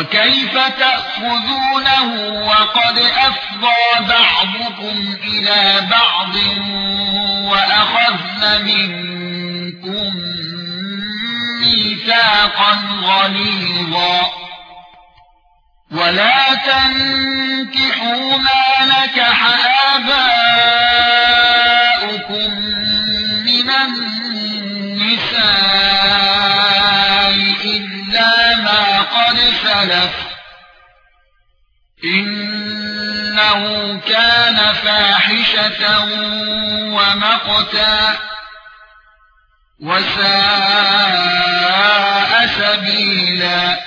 وَكَيْفَ تَأْخُذُونَهُ وَقَدْ أَفْضَى بَعْضُكُمْ إِلَى بَعْضٍ وَأَخَذْنَ مِنكُم مِّيثَاقًا غَلِيظًا. وَلَا تَنكِحُوا مَا نَكَحَ إِنَّهُ كَانَ فَاحِشَةً وَمَقْتًا وَسَاءَ سَبِيلًا.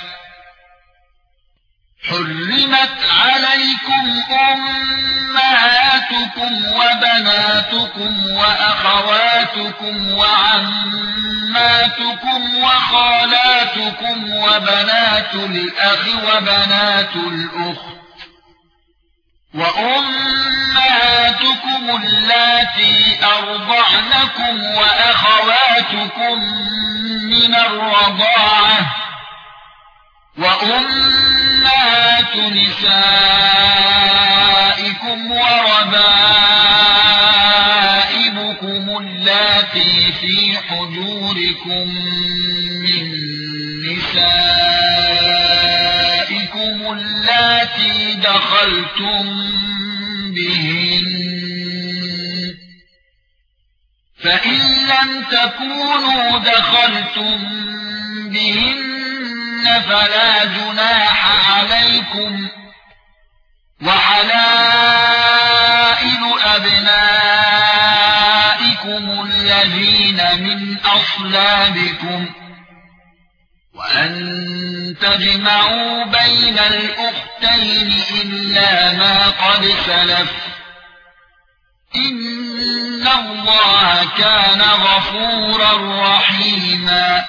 حُرِّمَتْ عَلَيْكُمْ أُمَّهَاتُكُمْ وَبَنَاتُكُمْ وَأَخَوَاتُكُمْ وَعَمَّاتُكُمْ وَخَالَاتُكُمْ وَبَنَاتُ الْأَخِ وَبَنَاتُ الْأُخْتِ. وَأُمَّهَاتُكُمُ اللَّاتِي أَرْضَعْنَكُمْ وَأَخَوَاتُكُمْ مِنَ الرَّضَاعَةِ وَأُمَّهَاتُ نِسَائِكُمْ وَرَبَائِبُكُمُ اللَّاتِي فِي حُجُورِكُم مِّن نِّسَائِكُمُ اللَّاتِي دَخَلْتُم بِهِنَّ. فَإِن لَّمْ تَكُونُوا دَخَلْتُم بِهِنَّ فَلَا جُنَاحَ عَلَيْكُمْ وَحَلَائِلُ أَبْنَائِكُمُ الَّذِينَ مِنْ أَصْلَابِكُمْ وَأَن تَجْمَعُوا بَيْنَ الْأُخْتَيْنِ إِلَّا مَا قَدْ سَلَفَ. إِنَّ اللَّهَ كَانَ غَفُورًا رَّحِيمًا.